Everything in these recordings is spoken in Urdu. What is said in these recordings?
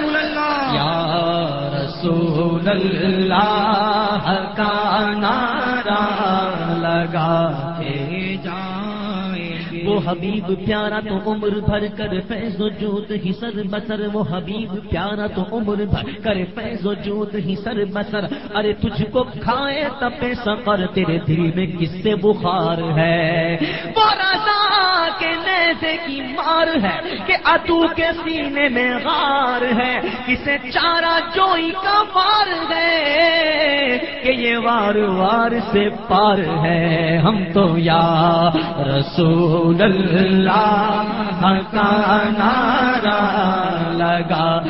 رسول اللہ. یا رسول اللہ کا نعرہ لگا کے جائیں گے۔ وہ حبیب پیارا تو عمر بھر کر فیض و جود ہی سر بسر۔ وہ حبیب پیارا تو عمر بھر کر فیض و جود ہی سر بسر۔ ارے تجھ کو کھائے تپے سفر تیرے دل میں کس سے بخار ہے؟ کے نیزے کی مار ہے، کہ اتو کے سینے میں غار ہے، کسے چارہ جوئی کا وار ہے، کہ یہ وار وار سے پار ہے۔ ہم تو یا رسول اللہ کا نعرہ لگا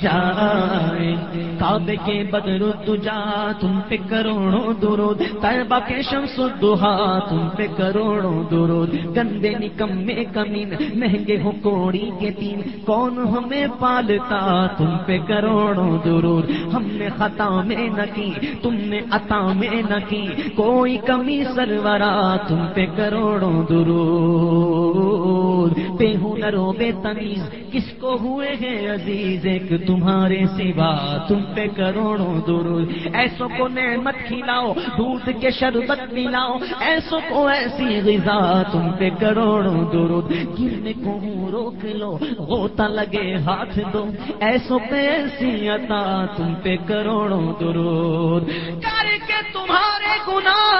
جائیں۔ کعبے کے بدر تجا تم پہ کروڑوں درود۔ طیبہ کے شمس دہا تم پہ کروڑوں درود۔ گندے نکمے کمین، مہنگے ہو کوڑی کے تین۔ کون ہمیں پالتا؟ تم پہ کروڑوں درود۔ ہم نے خطا میں نہ کی، تم نے عطا میں نہ کی۔ کوئی کمی سرورا، تم پہ کروڑوں درود۔ بے ہنرو بے تمیز، کس کو ہوئے ہیں عزیز؟ ایک تمہارے سوا، تم پہ کروڑوں درود۔ ایسوں کو نعمت کھلاؤ دودھ کے شربت پلاؤ ایسوں کو ایسی غذا تم پہ کروڑوں درود۔ گرنے کو منہ روک لو، غوطہ لگے ہاتھ دو۔ ایسوں پہ ایسی عطا تم پہ کروڑوں درود۔ کر کے تمہارے گناہ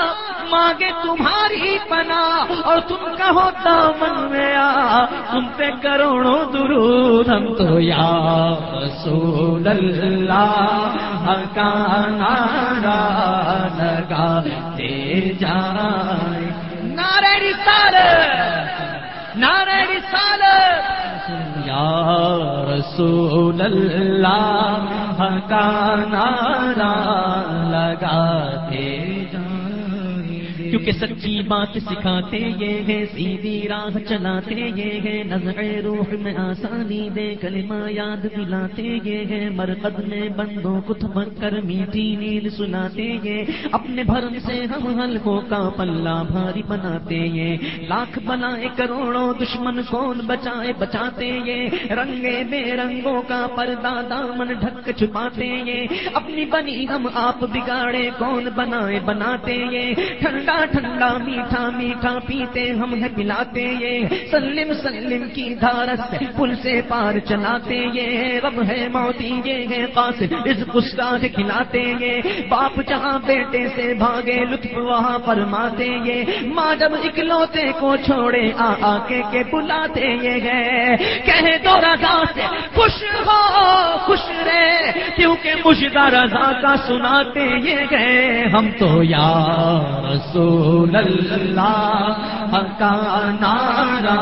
مانگے تمہاری پنا اور تم کہو دامن میں آ، تم پہ کروڑوں درود ہم تو یا رسول اللہ کا نعرہ لگاتے جائیں نعرہ رسالت نعرہ رسالت۔ یا رسول اللہ کا نعرہ لگاتے جائیں کیونکہ سچی بات سکھاتے یہ ہے سیدھی راہ چلاتے یہ ہے نظر روح میں آسانی دے، کلمہ یاد دلاتے یہ ہے مرقد میں بندوں کو تھمک کر میٹھی نیند سناتے یہ اپنے بھرم سے ہم حلقوں کا پلہ بھاری بناتے یہ لاکھ بنائے کروڑوں دشمن کون بچائے، بچاتے یہ رنگے بے رنگوں کا پردہ دامن ڈھک چھپاتے یہ اپنی بنی ہم آپ بگاڑے، کون بنائے، بناتے یہ ٹھنڈا ٹھنڈا میٹھا میٹھا پیتے ہم ہے پلاتے یہ۔ سلم سلم کی دھارس سے پل سے پار چلاتے یہ۔ رب ہے موتی یہ ہے پاس اس گستاخ کھلاتے یہ۔ باپ جہاں بیٹے سے بھاگے، لطف وہاں فرماتے یہ۔ ماں جب اکلوتے کو چھوڑے، آ آ کے کے بلاتے یہ ہے۔ کہے تو رضا سے، خوش ہو، خوش رہے۔ کیونکہ مجھے رضا کا سناتے یہ گئے ہم تو یا رسول رسول اللہ کا نعرہ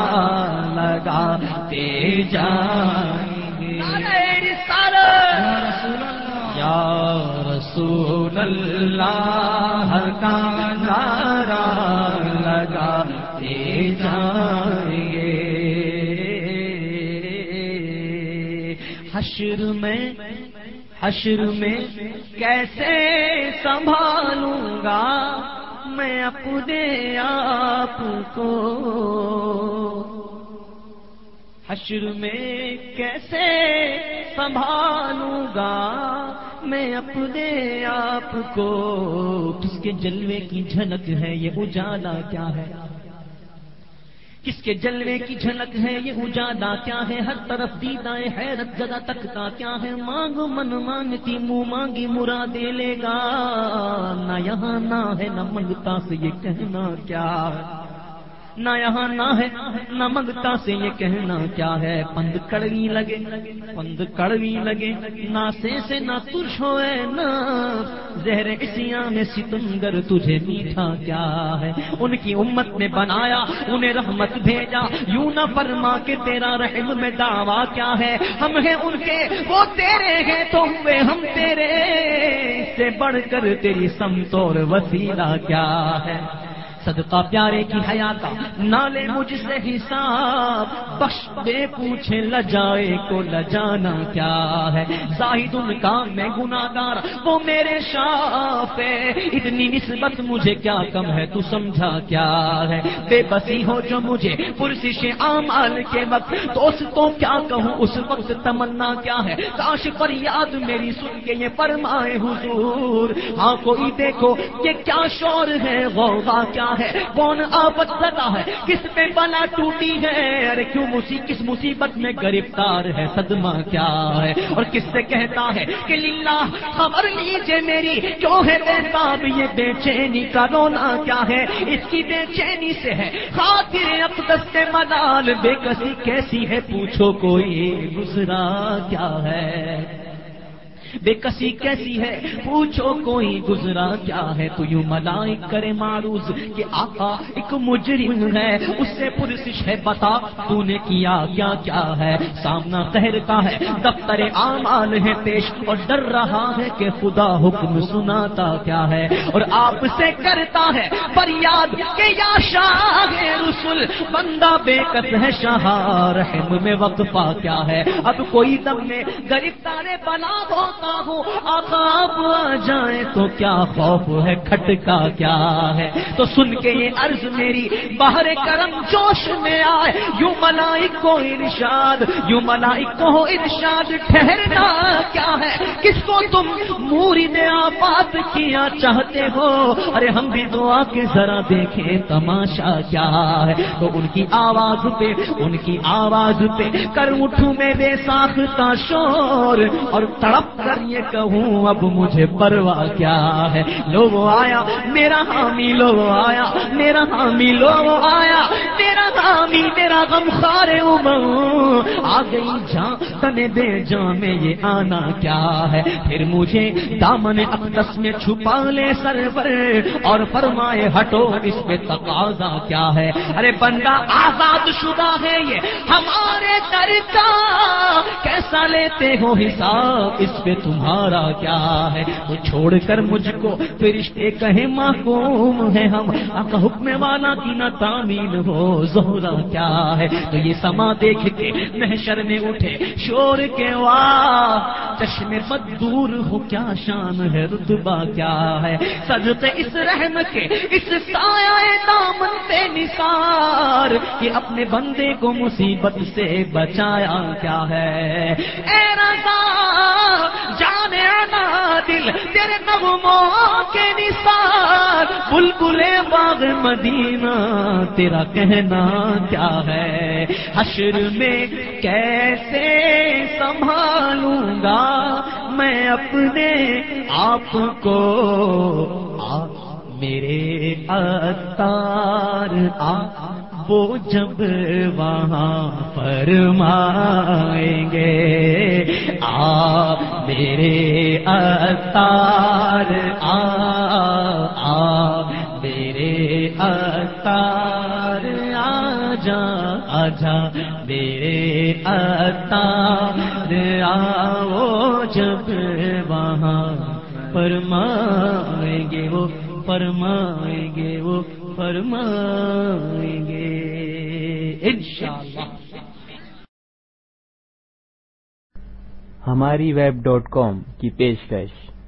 لگاتے جائیں گے۔ یا رسول اللہ کا نعرہ لگاتے جائیں گے۔ حشر میں حشر میں کیسے سنبھالوں گا؟ میں اپنے آپ کو حشر میں کیسے سنبھالوں گا؟ میں اپنے آپ کو کس کے جلوے کی جھلک ہے؟ یہ اجالا کیا ہے؟ کس کے جلوے کی جھلک ہے؟ یہ اجالا کیا ہے؟ ہر طرف دیدائیں حیرت جگہ تک کا کیا ہے؟ مانگ من مانگتی، منہ مانگی مرادے لے گا۔ نہ یہاں نہ ہے، نہ منگتا سے یہ کہنا کیا ہے؟ نہ یہاں نہ ہے، نہ منگتا سے یہ کہنا کیا ہے؟ پند کڑوی لگے، پند کڑوی لگے، نہ سے سے نہ ترش ہوئے، نہ زہر اسیاں میں ستنگر تجھے میٹھا کیا ہے؟ ان کی امت نے بنایا، انہیں رحمت بھیجا، یوں نہ فرما کے تیرا رحم میں دعویٰ کیا ہے؟ ہم ہیں ان کے، وہ تیرے ہیں تو ہوئے ہم تیرے۔ سے بڑھ کر تیری سمتور وسیلہ کیا ہے؟ صدقہ پیارے کی حیا کا نالے مجھ سے حساب۔ بخش بے پوچھے لجائے کو لجانا کیا ہے؟ زاہد ان کا میں گناگار وہ میرے شاف ہے۔ اتنی نسبت مجھے کیا کم ہے؟ تو سمجھا کیا ہے؟ بے بسی ہو جو مجھے پرسش اعمال کے وقت۔ دوستوں کیا کہوں؟ اس وقت تمنا کیا ہے؟ کاش پر یاد میری سن کے یہ فرمائے حضور۔ ہاں کوئی دیکھو یہ کیا شور ہے، غوغا کیا ہے، کون آفت زدہ ہے، کس پہ بلا ٹوٹی ہے، ارے کیوں مسی کس مصیبت میں گرفتار ہے، صدمہ کیا ہے، اور کس سے کہتا ہے کہ للہ خبر لیجیے میری، کیوں ہے بےتاب یہ بے چینی کا رونا کیا ہے، اس کی بے چینی سے ہے، خاطر اقدس سے ملال، بے کسی کیسی ہے، پوچھو کوئی گزرا کیا ہے۔ بے کسی کیسی ہے؟ پوچھو کوئی گزرا کیا ہے؟ تو یوں ملائک کرے معروض کہ آقا ایک مجرم ہے۔ اس سے پرسش ہے بتا تو نے کیا کیا کیا ہے؟ سامنا قہر کا ہے، دفتر اعمال ہے پیش۔ اور ڈر رہا ہے کہ خدا حکم سناتا کیا ہے۔ اور آپ سے کرتا ہے پر یاد کہ یا شاہ رسول، بندہ بے کس ہے؟ شاہ رحم میں وقفہ کیا ہے۔ اب کوئی دم میں گرفتار بلا بہت ہوں۔ آپ آ جائیں تو کیا خوف ہے؟ کھٹکا کیا ہے؟ تو سن کے یہ عرض میری باہر کرم جوش میں آئے۔ یوں ملائک کو ارشاد، یوں ملائک کو ارشاد، ٹھہرنا کیا ہے؟ کس کو تم موری نے آباد کیا چاہتے ہو؟ ارے ہم بھی دعا کے ذرا دیکھیں تماشا کیا ہے؟ تو ان کی آواز پہ، ان کی آواز پہ، کر اٹھوں میں بے ساختہ شور اور تڑپ کر یہ کہوں، اب مجھے پرواہ کیا ہے؟ لو آیا، میرا حامی لو آیا، میرا حامی لو آیا، میرا حامی، میرا غم خارے آ گئی جان، تنے دے جان میں یہ آنا کیا ہے؟ پھر مجھے دامن اقدس میں چھپا لے سر پر اور فرمائے، ہٹو، اس پہ تقاضا کیا ہے؟ ارے بندہ، آزاد شدہ ہے یہ ہمارے در کا۔ کیسا لیتے ہو حساب، اس پہ تمہارا کیا ہے؟ تو چھوڑ کر مجھ کو فرشتے کہیں محکوم ہے ہم۔ اب حکم والا کی نہ تعمیل ہو، زہرا کیا ہے؟ تو یہ سما دیکھ کے محشر میں اٹھے، شور کے واہ چشم بد دور ہو، کیا شان ہے، رتبہ کیا ہے؟ سجتے اس رحم کے، اس سایہ دامن پہ نثار، کہ اپنے بندے کو مصیبت سے بچایا کیا ہے؟ اے رضا جانے آنا دل، تیرے نغموں کے نثار بلبلے باغ مدینہ، تیرا کہنا کیا ہے؟ حشر میں کیسے سنبھالوں گا؟ میں اپنے آپ کو آ میرے اتار آ وہ جب وہاں فرمائیں گے آ میرے اتار آ آ میرے اتار آ جا آ جا میرے اتار آؤ جب وہاں فرمائیں گے، وہ فرمائیں گے وہ فرمائیں گے۔ انشاءاللہ۔ ہماری ویب ڈاٹ کام کی پیشکش۔